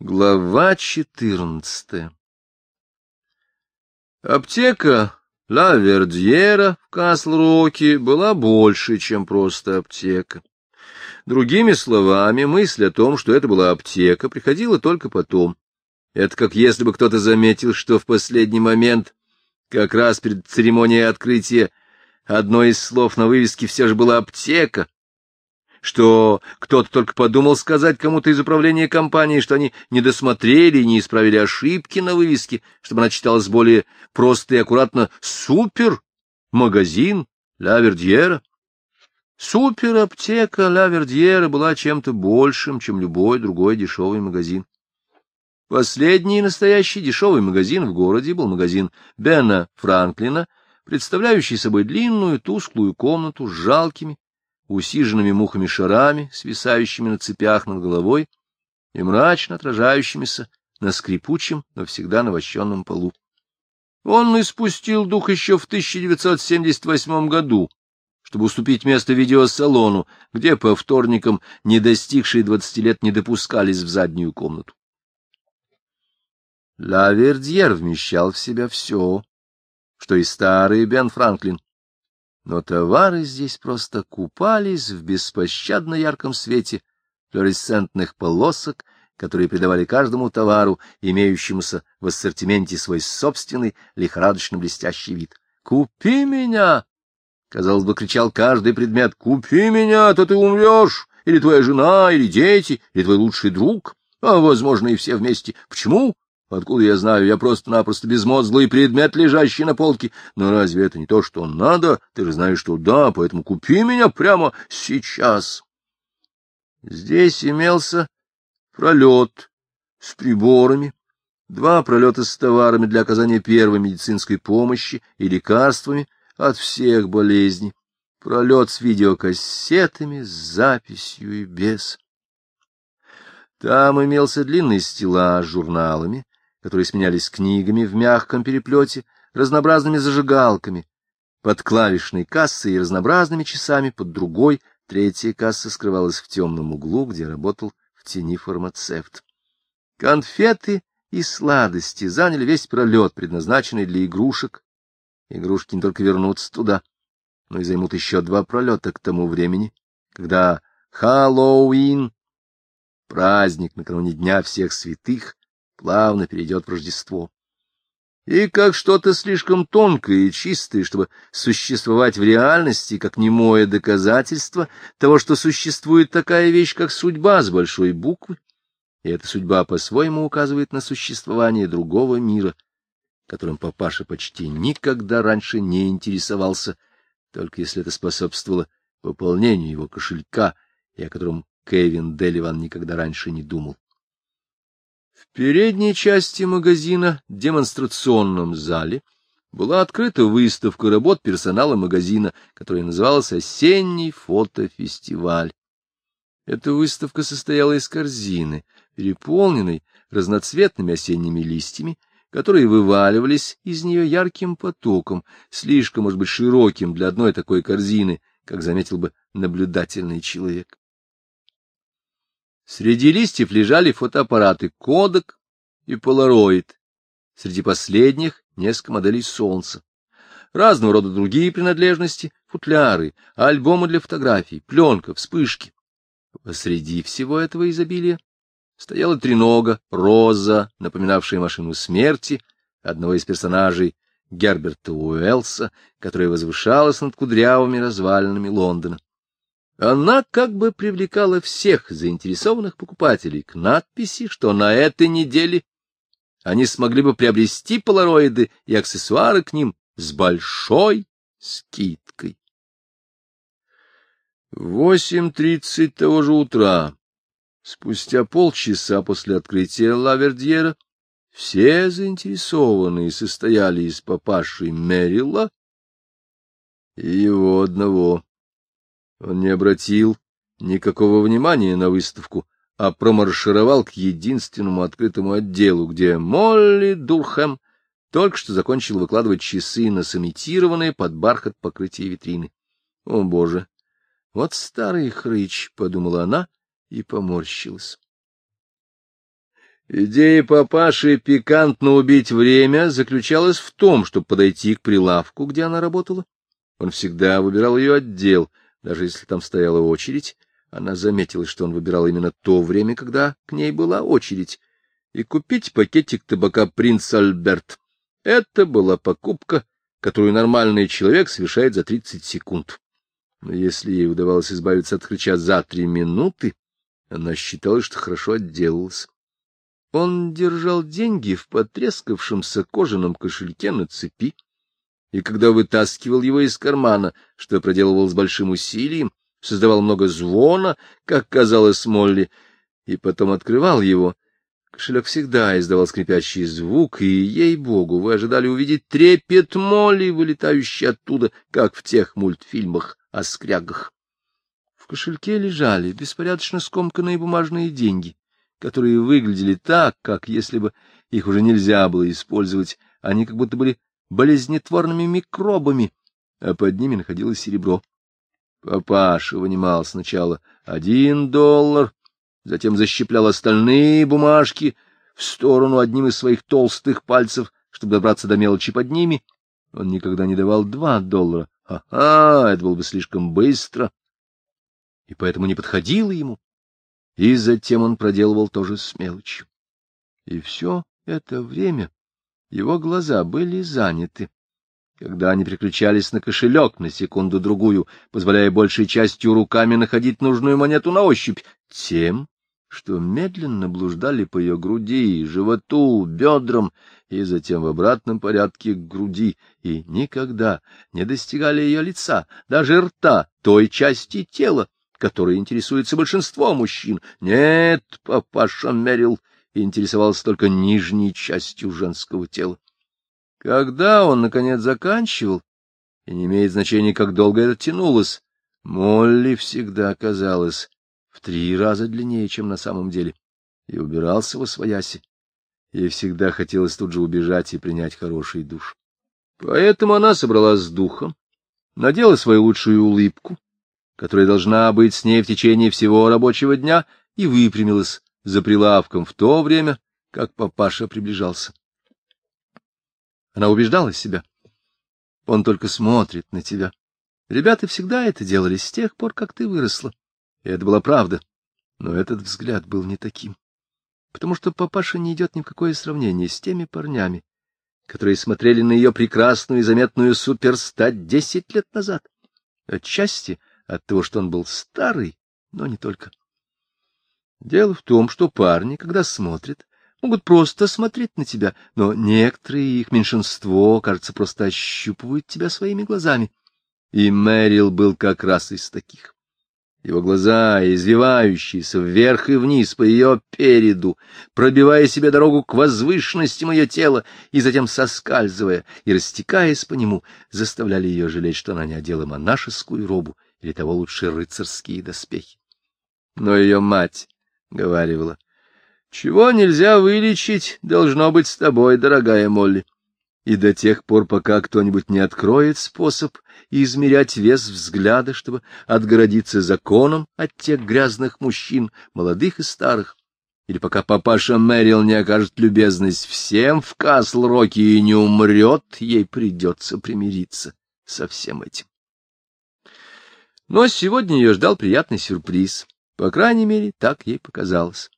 Глава 14 Аптека Ла Вердьера в Касл-Роке была больше, чем просто аптека. Другими словами, мысль о том, что это была аптека, приходила только потом. Это как если бы кто-то заметил, что в последний момент, как раз перед церемонией открытия, одно из слов на вывеске все же было «аптека», что кто-то только подумал сказать кому-то из управления компании, что они не досмотрели и не исправили ошибки на вывеске, чтобы она читалась более просто и аккуратно «Супер! Магазин! Ла Вердьера!» Супер-аптека Ла Вердьера была чем-то большим, чем любой другой дешевый магазин. Последний настоящий дешевый магазин в городе был магазин Бена Франклина, представляющий собой длинную тусклую комнату с жалкими усиженными мухами-шарами, свисающими на цепях над головой и мрачно отражающимися на скрипучем, но всегда навощенном полу. Он испустил дух еще в 1978 году, чтобы уступить место видеосалону, где по вторникам недостигшие двадцати лет не допускались в заднюю комнату. Ла Вердьер вмещал в себя все, что и старый Бен Франклин, но товары здесь просто купались в беспощадно ярком свете флуоресцентных полосок, которые придавали каждому товару, имеющемуся в ассортименте, свой собственный лихорадочно блестящий вид. «Купи меня!» — казалось бы, кричал каждый предмет. «Купи меня, то ты умрешь! Или твоя жена, или дети, или твой лучший друг, а, возможно, и все вместе. Почему? Откуда я знаю? Я просто-напросто безмозглый предмет, лежащий на полке. Но разве это не то, что надо? Ты же знаешь, что да, поэтому купи меня прямо сейчас. Здесь имелся пролет с приборами, два пролета с товарами для оказания первой медицинской помощи и лекарствами от всех болезней, пролет с видеокассетами, с записью и без. Там имелся длинный стеллаж с журналами, которые сменялись книгами в мягком переплете, разнообразными зажигалками, под клавишной кассой и разнообразными часами под другой, третья касса скрывалась в темном углу, где работал в тени фармацевт. Конфеты и сладости заняли весь пролет, предназначенный для игрушек. Игрушки не только вернутся туда, но и займут еще два пролета к тому времени, когда Хэллоуин, праздник накануне Дня всех святых, плавно перейдет в Рождество. И как что-то слишком тонкое и чистое, чтобы существовать в реальности, как немое доказательство того, что существует такая вещь, как судьба с большой буквы, и эта судьба по-своему указывает на существование другого мира, которым папаша почти никогда раньше не интересовался, только если это способствовало пополнению его кошелька, и о котором Кевин Деливан никогда раньше не думал. В передней части магазина, демонстрационном зале, была открыта выставка работ персонала магазина, которая называлась «Осенний фотофестиваль». Эта выставка состояла из корзины, переполненной разноцветными осенними листьями, которые вываливались из нее ярким потоком, слишком, может быть, широким для одной такой корзины, как заметил бы наблюдательный человек. Среди листьев лежали фотоаппараты «Кодек» и «Полароид». Среди последних несколько моделей «Солнца». Разного рода другие принадлежности — футляры, альбомы для фотографий, пленка, вспышки. Посреди всего этого изобилия стояла тренога, роза, напоминавшая машину смерти, одного из персонажей Герберта Уэллса, которая возвышалась над кудрявыми развалинами Лондона. Она как бы привлекала всех заинтересованных покупателей к надписи, что на этой неделе они смогли бы приобрести полароиды и аксессуары к ним с большой скидкой. Восемь тридцать того же утра, спустя полчаса после открытия Лавердьера, все заинтересованные состояли из папаши Мерила и его одного. Он не обратил никакого внимания на выставку, а промаршировал к единственному открытому отделу, где Молли Дурхэм только что закончил выкладывать часы на сымитированные под бархат покрытие витрины. — О, боже! Вот старый хрыч! — подумала она и поморщилась. Идея папаши пикантно убить время заключалась в том, чтобы подойти к прилавку, где она работала. Он всегда выбирал ее отдел, даже если там стояла очередь, она заметила, что он выбирал именно то время, когда к ней была очередь, и купить пакетик табака «Принц Альберт». Это была покупка, которую нормальный человек совершает за 30 секунд. Но если ей удавалось избавиться от хрыча за три минуты, она считала, что хорошо отделалась. Он держал деньги в потрескавшемся кожаном кошельке на цепи, и когда вытаскивал его из кармана, что проделывал с большим усилием, создавал много звона, как казалось Молли, и потом открывал его. Кошелек всегда издавал скрипящий звук, и, ей-богу, вы ожидали увидеть трепет Молли, вылетающий оттуда, как в тех мультфильмах о скрягах. В кошельке лежали беспорядочно скомканные бумажные деньги, которые выглядели так, как если бы их уже нельзя было использовать, они как будто были болезнетворными микробами, а под ними находилось серебро. Папаша вынимал сначала один доллар, затем защиплял остальные бумажки в сторону одним из своих толстых пальцев, чтобы добраться до мелочи под ними. Он никогда не давал два доллара. Ага, это было бы слишком быстро. И поэтому не подходило ему. И затем он проделывал то же с мелочью. И все это время его глаза были заняты. Когда они переключались на кошелек на секунду-другую, позволяя большей частью руками находить нужную монету на ощупь, тем, что медленно блуждали по ее груди, животу, бедрам и затем в обратном порядке к груди, и никогда не достигали ее лица, даже рта, той части тела, которой интересуется большинство мужчин. Нет, папаша Мерил, — и интересовался только нижней частью женского тела. Когда он, наконец, заканчивал, и не имеет значения, как долго это тянулось, Молли всегда оказалась в три раза длиннее, чем на самом деле, и убирался во свояси. Ей всегда хотелось тут же убежать и принять хороший душ. Поэтому она собралась с духом, надела свою лучшую улыбку, которая должна быть с ней в течение всего рабочего дня, и выпрямилась, за прилавком в то время, как папаша приближался. Она убеждала себя. Он только смотрит на тебя. Ребята всегда это делали с тех пор, как ты выросла. И это была правда. Но этот взгляд был не таким. Потому что папаша не идет ни в какое сравнение с теми парнями, которые смотрели на ее прекрасную и заметную суперстать десять лет назад. Отчасти от того, что он был старый, но не только. Дело в том, что парни, когда смотрят, могут просто смотреть на тебя, но некоторые, их меньшинство, кажется, просто ощупывают тебя своими глазами. И Мэрил был как раз из таких. Его глаза, извивающиеся вверх и вниз по ее переду, пробивая себе дорогу к возвышенности мое тело и затем соскальзывая и растекаясь по нему, заставляли ее жалеть, что она не одела монашескую робу или того лучше рыцарские доспехи. Но ее мать Говорила, «Чего нельзя вылечить, должно быть с тобой, дорогая Молли». И до тех пор, пока кто-нибудь не откроет способ измерять вес взгляда, чтобы отгородиться законом от тех грязных мужчин, молодых и старых, или пока папаша Мэрил не окажет любезность всем в Касл-Роке и не умрет, ей придется примириться со всем этим. Но сегодня ее ждал приятный сюрприз. По крайней мере, так ей показалось.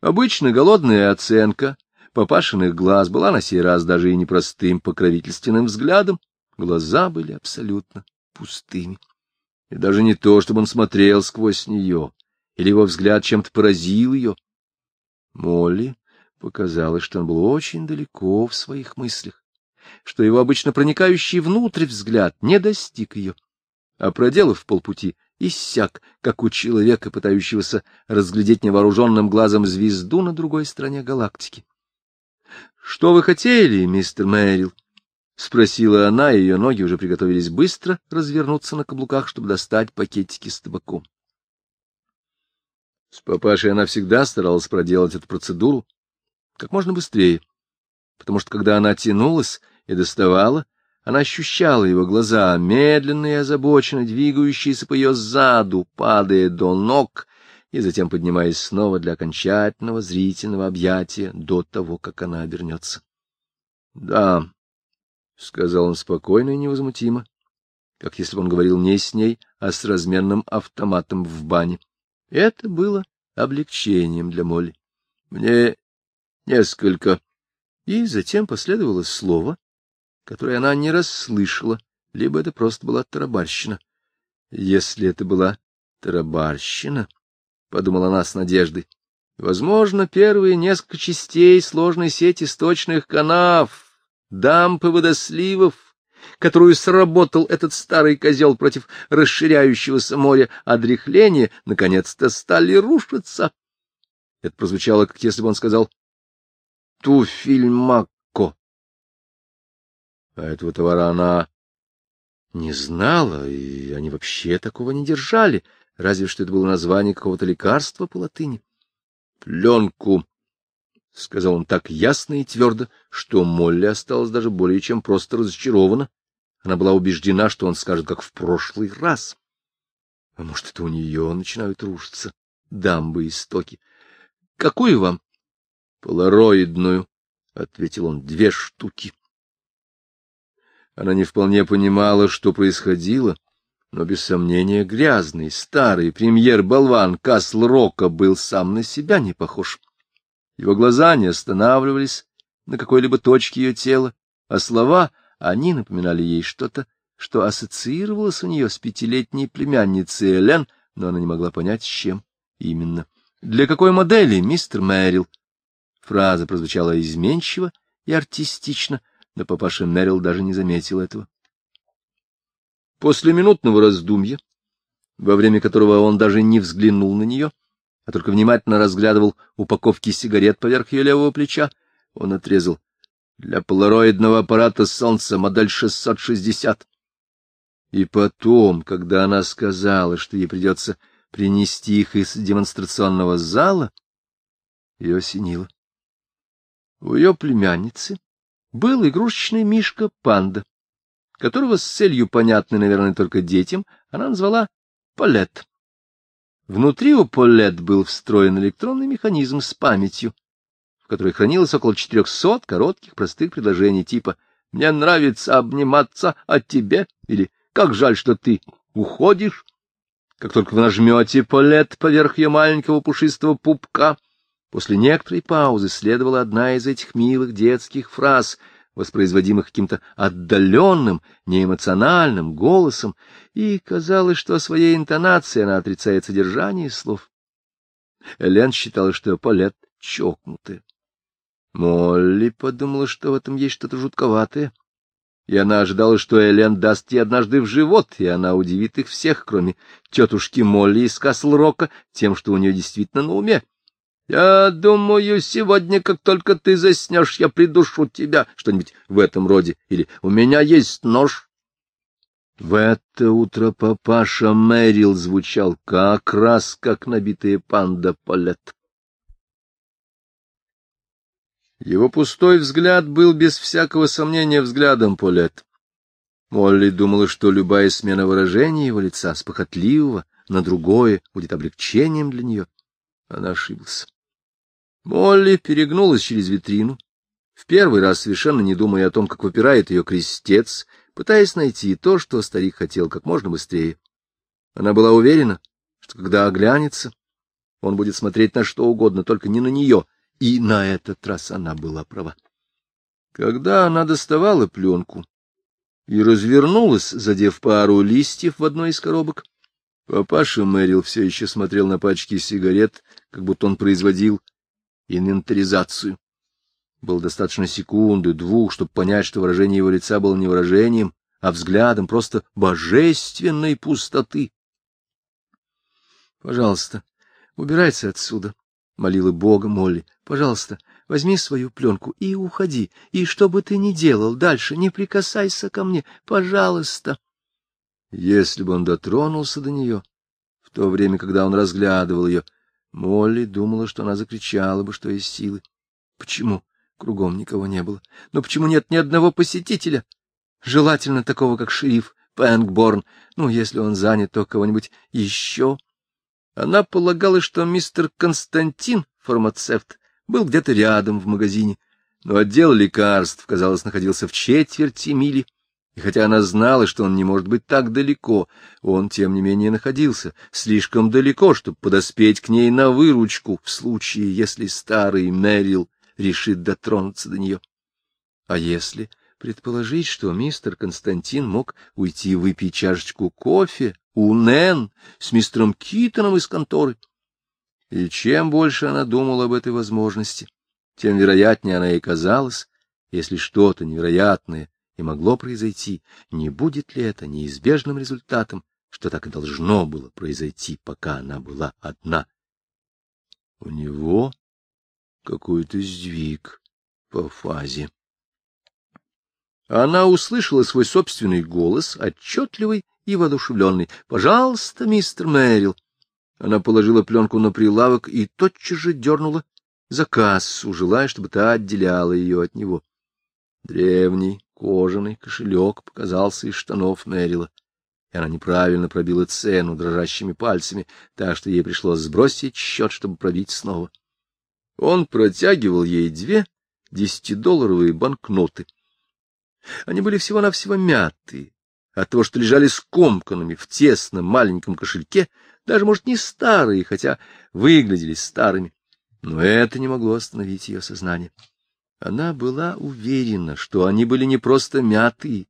Обычно голодная оценка папашиных глаз была на сей раз даже и непростым покровительственным взглядом. Глаза были абсолютно пустыми. И даже не то, чтобы он смотрел сквозь нее, или его взгляд чем-то поразил ее. Молли показалось, что он был очень далеко в своих мыслях, что его обычно проникающий внутрь взгляд не достиг ее. А проделав полпути, иссяк, как у человека, пытающегося разглядеть невооруженным глазом звезду на другой стороне галактики. — Что вы хотели, мистер Мэрил? — спросила она, и ее ноги уже приготовились быстро развернуться на каблуках, чтобы достать пакетики с табаком. С папашей она всегда старалась проделать эту процедуру как можно быстрее, потому что, когда она тянулась и доставала, она ощущала его глаза, медленно и озабоченно двигающиеся по ее заду, падая до ног и затем поднимаясь снова для окончательного зрительного объятия до того, как она обернется. — Да, — сказал он спокойно и невозмутимо, как если бы он говорил не с ней, а с разменным автоматом в бане. Это было облегчением для Молли. — Мне несколько. И затем последовало слово, который она не расслышала, либо это просто была тарабарщина. Если это была тарабарщина, — подумала она с надеждой, — возможно, первые несколько частей сложной сети сточных канав, дамп и водосливов, которую сработал этот старый козел против расширяющегося моря одрехления, наконец-то стали рушиться. Это прозвучало, как если бы он сказал «Туфельмак». А этого товара она не знала, и они вообще такого не держали, разве что это было название какого-то лекарства по латыни. — Пленку, — сказал он так ясно и твердо, что Молли осталась даже более чем просто разочарована. Она была убеждена, что он скажет, как в прошлый раз. А может, это у нее начинают рушиться дамбы и стоки. — Какую вам? — Полароидную, — ответил он, — две штуки. — она не вполне понимала, что происходило, но, без сомнения, грязный, старый премьер-болван Касл-Рока был сам на себя не похож. Его глаза не останавливались на какой-либо точке ее тела, а слова, они напоминали ей что-то, что ассоциировалось у нее с пятилетней племянницей Элен, но она не могла понять, с чем именно. «Для какой модели, мистер Мэрил?» Фраза прозвучала изменчиво и артистично — но папаша Нерил даже не заметил этого. После минутного раздумья, во время которого он даже не взглянул на нее, а только внимательно разглядывал упаковки сигарет поверх ее левого плеча, он отрезал «Для полароидного аппарата солнца модель 660». И потом, когда она сказала, что ей придется принести их из демонстрационного зала, ее осенило. У ее племянницы был игрушечный мишка-панда, которого с целью, понятной, наверное, только детям, она назвала Полет. Внутри у Полет был встроен электронный механизм с памятью, в которой хранилось около 400 коротких простых предложений типа «Мне нравится обниматься а от тебя» или «Как жаль, что ты уходишь». Как только вы нажмете Полет поверх ее маленького пушистого пупка, После некоторой паузы следовала одна из этих милых детских фраз, воспроизводимых каким-то отдаленным, неэмоциональным голосом, и казалось, что своей интонацией она отрицает содержание слов. Элен считала, что Палет чокнутая. Молли подумала, что в этом есть что-то жутковатое, и она ожидала, что Элен даст ей однажды в живот, и она удивит их всех, кроме тетушки Молли из Каслрока, тем, что у нее действительно на уме. Я думаю, сегодня, как только ты заснешь, я придушу тебя. Что-нибудь в этом роде. Или у меня есть нож. В это утро папаша Мэрил звучал как раз, как набитые панда Палет. Его пустой взгляд был без всякого сомнения взглядом Полет. Молли думала, что любая смена выражения его лица с похотливого на другое будет облегчением для нее. Она ошиблась. Молли перегнулась через витрину, в первый раз совершенно не думая о том, как выпирает ее крестец, пытаясь найти то, что старик хотел как можно быстрее. Она была уверена, что когда оглянется, он будет смотреть на что угодно, только не на нее, и на этот раз она была права. Когда она доставала пленку и развернулась, задев пару листьев в одной из коробок, папаша Мэрил все еще смотрел на пачки сигарет, как будто он производил инвентаризацию. Было достаточно секунды, двух, чтобы понять, что выражение его лица было не выражением, а взглядом просто божественной пустоты. — Пожалуйста, убирайся отсюда, — молила Бога Молли. — Пожалуйста, возьми свою пленку и уходи, и что бы ты ни делал дальше, не прикасайся ко мне, пожалуйста. Если бы он дотронулся до нее, в то время, когда он разглядывал ее, — Молли думала, что она закричала бы, что есть силы. Почему? Кругом никого не было. Но почему нет ни одного посетителя? Желательно такого, как шериф Пэнгборн. Ну, если он занят, то кого-нибудь еще. Она полагала, что мистер Константин, фармацевт, был где-то рядом в магазине, но отдел лекарств, казалось, находился в четверти мили и хотя она знала, что он не может быть так далеко, он, тем не менее, находился слишком далеко, чтобы подоспеть к ней на выручку, в случае, если старый Мэрил решит дотронуться до нее. А если предположить, что мистер Константин мог уйти выпить чашечку кофе у Нэн с мистером Китоном из конторы? И чем больше она думала об этой возможности, тем вероятнее она и казалась, если что-то невероятное и могло произойти, не будет ли это неизбежным результатом, что так и должно было произойти, пока она была одна. У него какой-то сдвиг по фазе. Она услышала свой собственный голос, отчетливый и воодушевленный. «Пожалуйста, мистер Мэрил!» Она положила пленку на прилавок и тотчас же дернула за кассу, желая, чтобы та отделяла ее от него. Древний, кожаный кошелек показался из штанов Мэрила, и она неправильно пробила цену дрожащими пальцами, так что ей пришлось сбросить счет, чтобы пробить снова. Он протягивал ей две десятидолларовые банкноты. Они были всего-навсего мятые. От того, что лежали скомканными в тесном маленьком кошельке, даже, может, не старые, хотя выглядели старыми. Но это не могло остановить ее сознание. Она была уверена, что они были не просто мятые,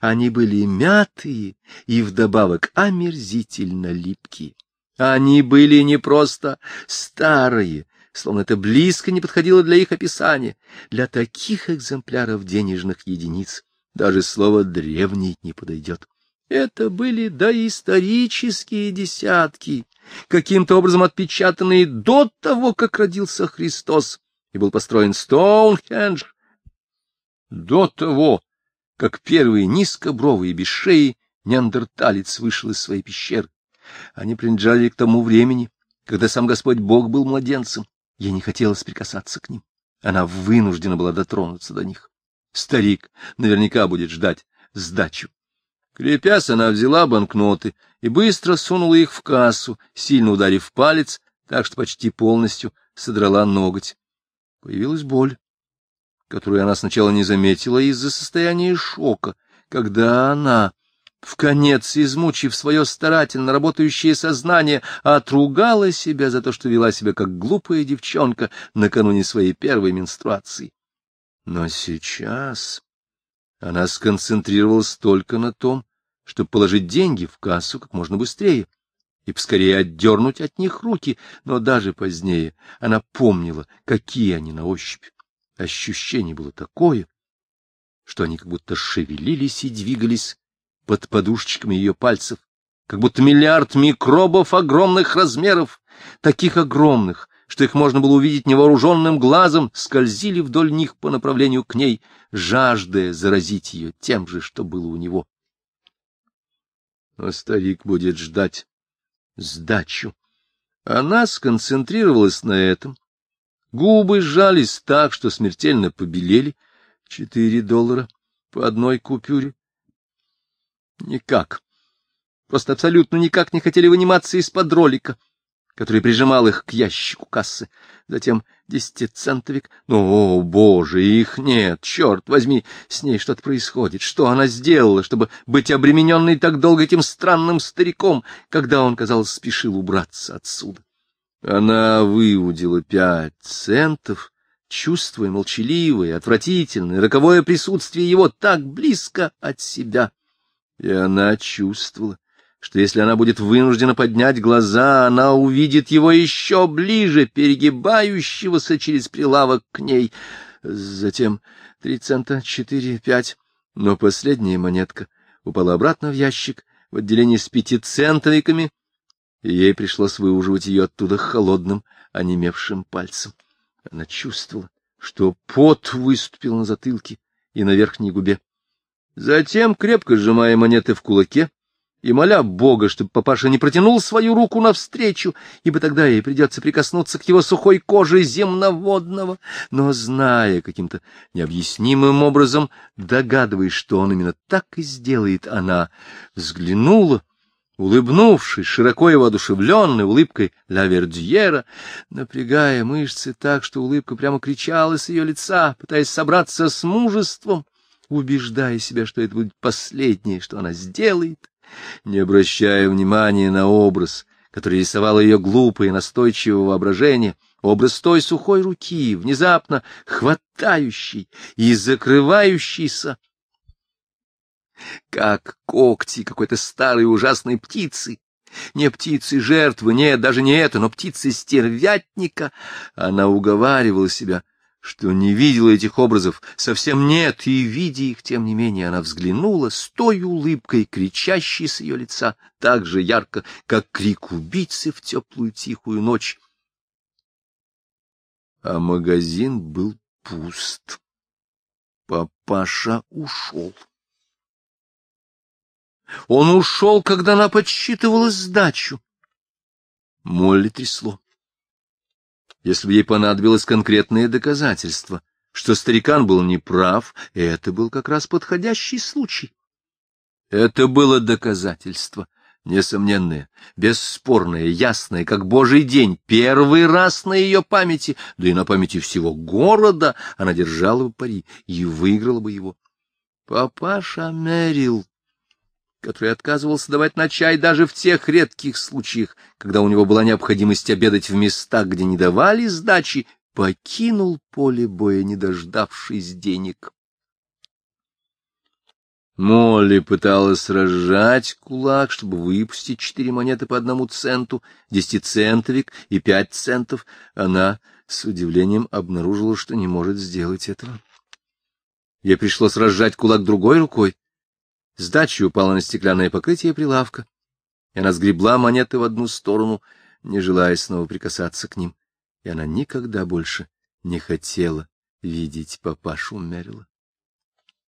они были мятые и вдобавок омерзительно липкие. Они были не просто старые, словно это близко не подходило для их описания. Для таких экземпляров денежных единиц даже слово «древний» не подойдет. Это были доисторические десятки, каким-то образом отпечатанные до того, как родился Христос, и был построен Стоунхендж, до того, как первый низкобровый без шеи неандерталец вышел из своей пещеры. Они принадлежали к тому времени, когда сам Господь Бог был младенцем. Ей не хотелось прикасаться к ним. Она вынуждена была дотронуться до них. Старик наверняка будет ждать сдачу. Крепясь, она взяла банкноты и быстро сунула их в кассу, сильно ударив палец, так что почти полностью содрала ноготь. Появилась боль, которую она сначала не заметила из-за состояния шока, когда она, в конец измучив свое старательно работающее сознание, отругала себя за то, что вела себя как глупая девчонка накануне своей первой менструации. Но сейчас она сконцентрировалась только на том, чтобы положить деньги в кассу как можно быстрее и поскорее отдернуть от них руки, но даже позднее она помнила, какие они на ощупь. Ощущение было такое, что они как будто шевелились и двигались под подушечками ее пальцев, как будто миллиард микробов огромных размеров, таких огромных, что их можно было увидеть невооруженным глазом, скользили вдоль них по направлению к ней, жаждая заразить ее тем же, что было у него. Но старик будет ждать, сдачу. Она сконцентрировалась на этом. Губы сжались так, что смертельно побелели. Четыре доллара по одной купюре. Никак. Просто абсолютно никак не хотели выниматься из-под ролика который прижимал их к ящику кассы, затем десятицентовик. ну, о, боже, их нет, черт возьми, с ней что-то происходит. Что она сделала, чтобы быть обремененной так долго этим странным стариком, когда он, казалось, спешил убраться отсюда? Она выудила пять центов, чувствуя молчаливое, отвратительное, роковое присутствие его так близко от себя. И она чувствовала, что если она будет вынуждена поднять глаза, она увидит его еще ближе, перегибающегося через прилавок к ней. Затем три цента, четыре, пять. Но последняя монетка упала обратно в ящик в отделении с пятицентовиками, и ей пришлось выуживать ее оттуда холодным, онемевшим пальцем. Она чувствовала, что пот выступил на затылке и на верхней губе. Затем, крепко сжимая монеты в кулаке, и моля Бога, чтобы папаша не протянул свою руку навстречу, ибо тогда ей придется прикоснуться к его сухой коже земноводного, но, зная каким-то необъяснимым образом, догадываясь, что он именно так и сделает, она взглянула, улыбнувшись, широко и воодушевленной улыбкой Ла Вердьера, напрягая мышцы так, что улыбка прямо кричала с ее лица, пытаясь собраться с мужеством, убеждая себя, что это будет последнее, что она сделает, не обращая внимания на образ, который рисовало ее глупое настойчивое воображение, образ той сухой руки, внезапно хватающей и закрывающейся, как когти какой-то старой ужасной птицы, не птицы жертвы, нет, даже не это, но птицы стервятника, она уговаривала себя — что не видела этих образов, совсем нет, и, видя их, тем не менее, она взглянула с той улыбкой, кричащей с ее лица, так же ярко, как крик убийцы в теплую тихую ночь. А магазин был пуст. Папаша ушел. Он ушел, когда она подсчитывала сдачу. Молли трясло если бы ей понадобилось конкретное доказательство, что старикан был неправ, это был как раз подходящий случай. Это было доказательство, несомненное, бесспорное, ясное, как божий день, первый раз на ее памяти, да и на памяти всего города она держала бы пари и выиграла бы его. Папаша Мэрил который отказывался давать на чай даже в тех редких случаях, когда у него была необходимость обедать в местах, где не давали сдачи, покинул поле боя, не дождавшись денег. Молли пыталась разжать кулак, чтобы выпустить четыре монеты по одному центу, десятицентовик и пять центов. Она с удивлением обнаружила, что не может сделать этого. Ей пришлось разжать кулак другой рукой, Сдача упала на стеклянное покрытие прилавка, и она сгребла монеты в одну сторону, не желая снова прикасаться к ним. И она никогда больше не хотела видеть папашу Мэрила.